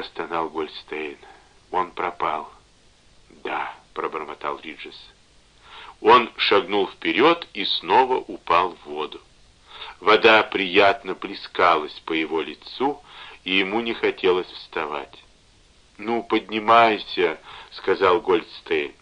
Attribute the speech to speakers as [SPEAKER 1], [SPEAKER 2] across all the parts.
[SPEAKER 1] простонал Гольдстейн. Он пропал. Да, пробормотал Риджес. Он шагнул вперед и снова упал в воду. Вода приятно плескалась по его лицу, и ему не хотелось вставать. «Ну, поднимайся», — сказал Гольдстейн.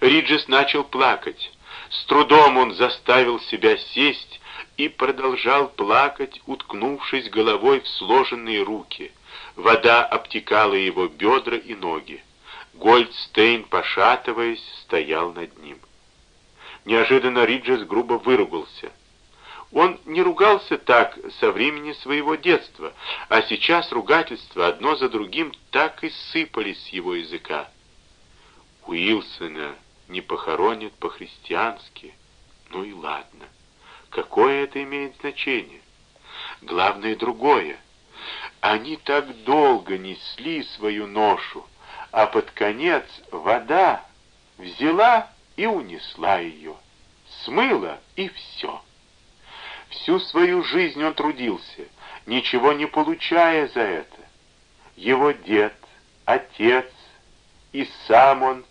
[SPEAKER 1] Риджес начал плакать. С трудом он заставил себя сесть и продолжал плакать, уткнувшись головой в сложенные руки. Вода обтекала его бедра и ноги. Гольдстейн, пошатываясь, стоял над ним. Неожиданно Риджес грубо выругался. Он не ругался так со времени своего детства, а сейчас ругательства одно за другим так и сыпались с его языка. Уилсона не похоронят по-христиански. Ну и ладно. Какое это имеет значение? Главное другое. Они так долго несли свою ношу, а под конец вода взяла и унесла ее. Смыла и все. Всю свою жизнь он трудился, ничего не получая за это. Его дед, отец и сам он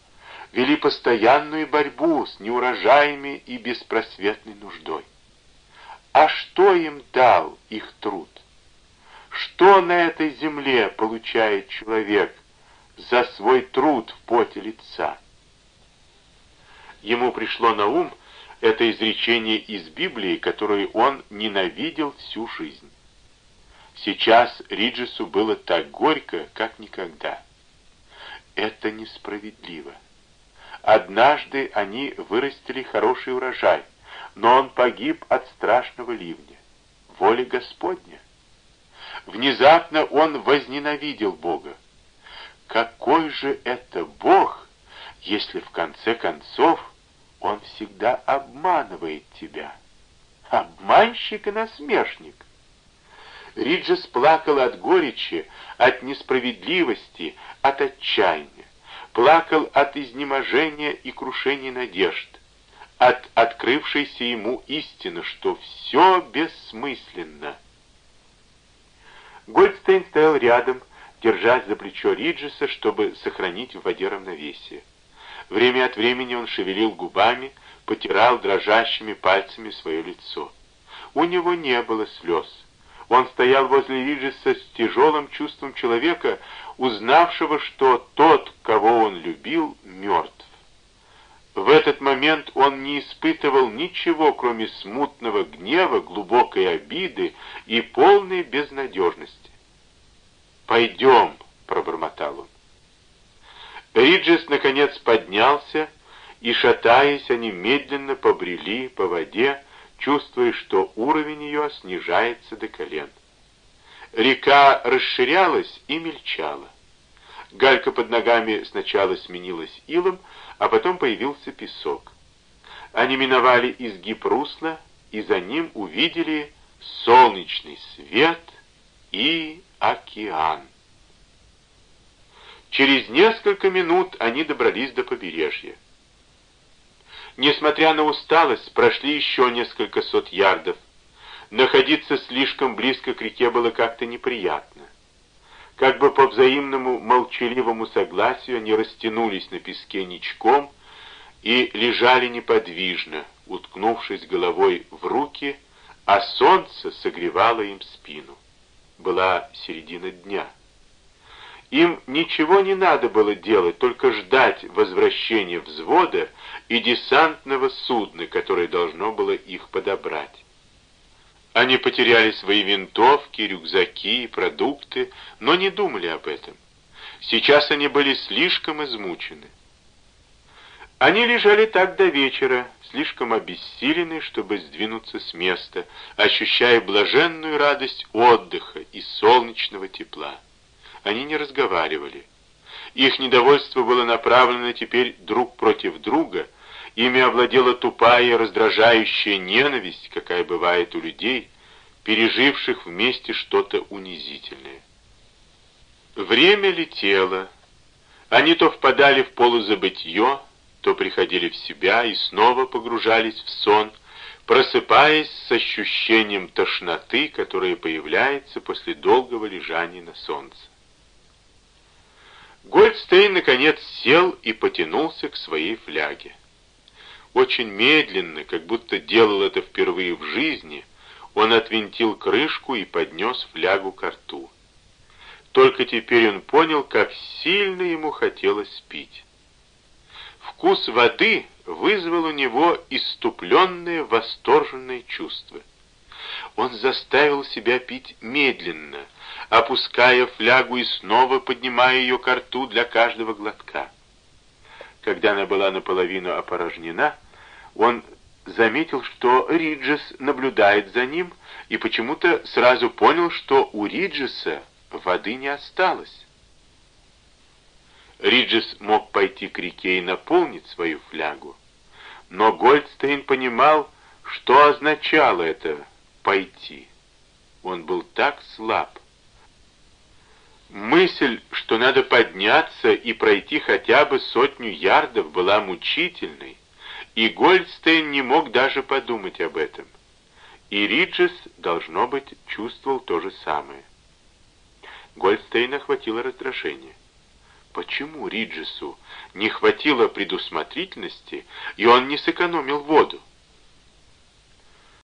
[SPEAKER 1] вели постоянную борьбу с неурожаями и беспросветной нуждой. А что им дал их труд? Что на этой земле получает человек за свой труд в поте лица? Ему пришло на ум это изречение из Библии, которое он ненавидел всю жизнь. Сейчас Риджесу было так горько, как никогда. Это несправедливо. Однажды они вырастили хороший урожай, но он погиб от страшного ливня. Воля Господня. Внезапно он возненавидел Бога. Какой же это Бог, если в конце концов он всегда обманывает тебя? Обманщик и насмешник. Риджес плакал от горечи, от несправедливости, от отчаяния плакал от изнеможения и крушения надежд, от открывшейся ему истины, что все бессмысленно. Гольдстейн стоял рядом, держась за плечо Риджеса, чтобы сохранить в воде равновесие. Время от времени он шевелил губами, потирал дрожащими пальцами свое лицо. У него не было слез. Он стоял возле Риджеса с тяжелым чувством человека, узнавшего, что тот, кого он любил, этот момент он не испытывал ничего, кроме смутного гнева, глубокой обиды и полной безнадежности. «Пойдем», — пробормотал он. Риджес, наконец, поднялся, и, шатаясь, они медленно побрели по воде, чувствуя, что уровень ее снижается до колен. Река расширялась и мельчала. Галька под ногами сначала сменилась илом, а потом появился песок. Они миновали изгиб русла, и за ним увидели солнечный свет и океан. Через несколько минут они добрались до побережья. Несмотря на усталость, прошли еще несколько сот ярдов. Находиться слишком близко к реке было как-то неприятно. Как бы по взаимному молчаливому согласию они растянулись на песке ничком и лежали неподвижно, уткнувшись головой в руки, а солнце согревало им спину. Была середина дня. Им ничего не надо было делать, только ждать возвращения взвода и десантного судна, которое должно было их подобрать. Они потеряли свои винтовки, рюкзаки и продукты, но не думали об этом. Сейчас они были слишком измучены. Они лежали так до вечера, слишком обессилены, чтобы сдвинуться с места, ощущая блаженную радость отдыха и солнечного тепла. Они не разговаривали. Их недовольство было направлено теперь друг против друга, ими овладела тупая, раздражающая ненависть, какая бывает у людей, переживших вместе что-то унизительное. Время летело. Они то впадали в полузабытье, то приходили в себя и снова погружались в сон, просыпаясь с ощущением тошноты, которое появляется после долгого лежания на солнце. Гольдстейн, наконец, сел и потянулся к своей фляге. Очень медленно, как будто делал это впервые в жизни, он отвинтил крышку и поднес флягу к рту. Только теперь он понял, как сильно ему хотелось пить. Вкус воды вызвал у него иступленное, восторженное чувство. Он заставил себя пить медленно, опуская флягу и снова поднимая ее к рту для каждого глотка. Когда она была наполовину опорожнена, он заметил, что Риджес наблюдает за ним, и почему-то сразу понял, что у Риджеса воды не осталось. Риджес мог пойти к реке и наполнить свою флягу, но Гольдстейн понимал, что означало это «пойти». Он был так слаб. Мысль, что надо подняться и пройти хотя бы сотню ярдов, была мучительной, и Гольдстейн не мог даже подумать об этом. И Риджес, должно быть, чувствовал то же самое. Гольдстейна охватило раздражение. Почему Риджесу не хватило предусмотрительности, и он не сэкономил воду?